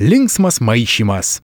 linksmas maišymas.